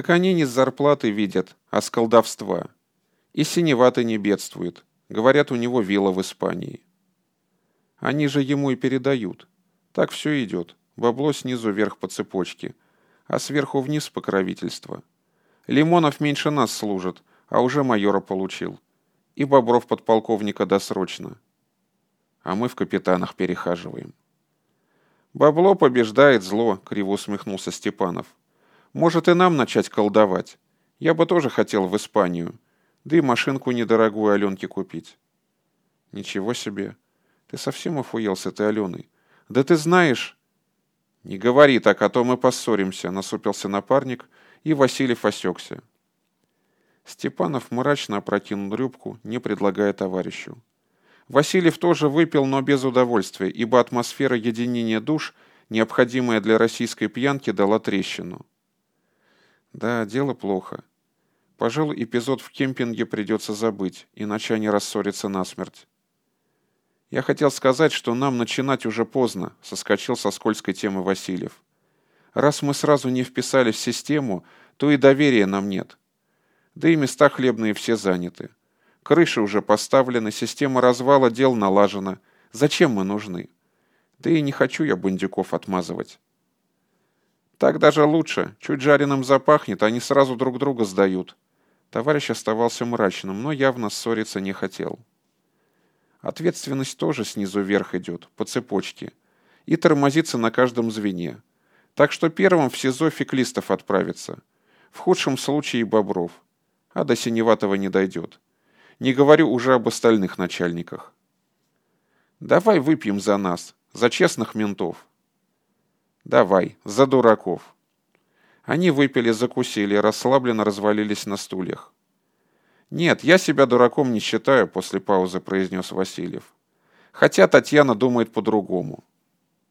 Так они не с зарплаты видят, а с колдовства. И синеваты не бедствует. Говорят, у него вилла в Испании. Они же ему и передают. Так все идет. Бабло снизу вверх по цепочке, а сверху вниз покровительство. Лимонов меньше нас служит, а уже майора получил. И Бобров подполковника досрочно. А мы в капитанах перехаживаем. «Бабло побеждает зло», — криво усмехнулся Степанов. «Может, и нам начать колдовать? Я бы тоже хотел в Испанию. Да и машинку недорогую Аленке купить». «Ничего себе! Ты совсем охуел с этой Аленой? Да ты знаешь...» «Не говори так, а то мы поссоримся», — насупился напарник, и Васильев осекся. Степанов мрачно опрокинул рюбку, не предлагая товарищу. Васильев тоже выпил, но без удовольствия, ибо атмосфера единения душ, необходимая для российской пьянки, дала трещину. Да, дело плохо. Пожалуй, эпизод в кемпинге придется забыть, иначе они рассорятся насмерть. Я хотел сказать, что нам начинать уже поздно, соскочил со скользкой темы Васильев. Раз мы сразу не вписали в систему, то и доверия нам нет. Да и места хлебные все заняты. Крыши уже поставлены, система развала дел налажена. Зачем мы нужны? Да и не хочу я бандюков отмазывать. Так даже лучше. Чуть жареным запахнет, они сразу друг друга сдают. Товарищ оставался мрачным, но явно ссориться не хотел. Ответственность тоже снизу вверх идет, по цепочке. И тормозится на каждом звене. Так что первым в СИЗО феклистов отправится. В худшем случае Бобров. А до Синеватого не дойдет. Не говорю уже об остальных начальниках. Давай выпьем за нас, за честных ментов. Давай, за дураков. Они выпили, закусили, расслабленно развалились на стульях. «Нет, я себя дураком не считаю», — после паузы произнес Васильев. «Хотя Татьяна думает по-другому.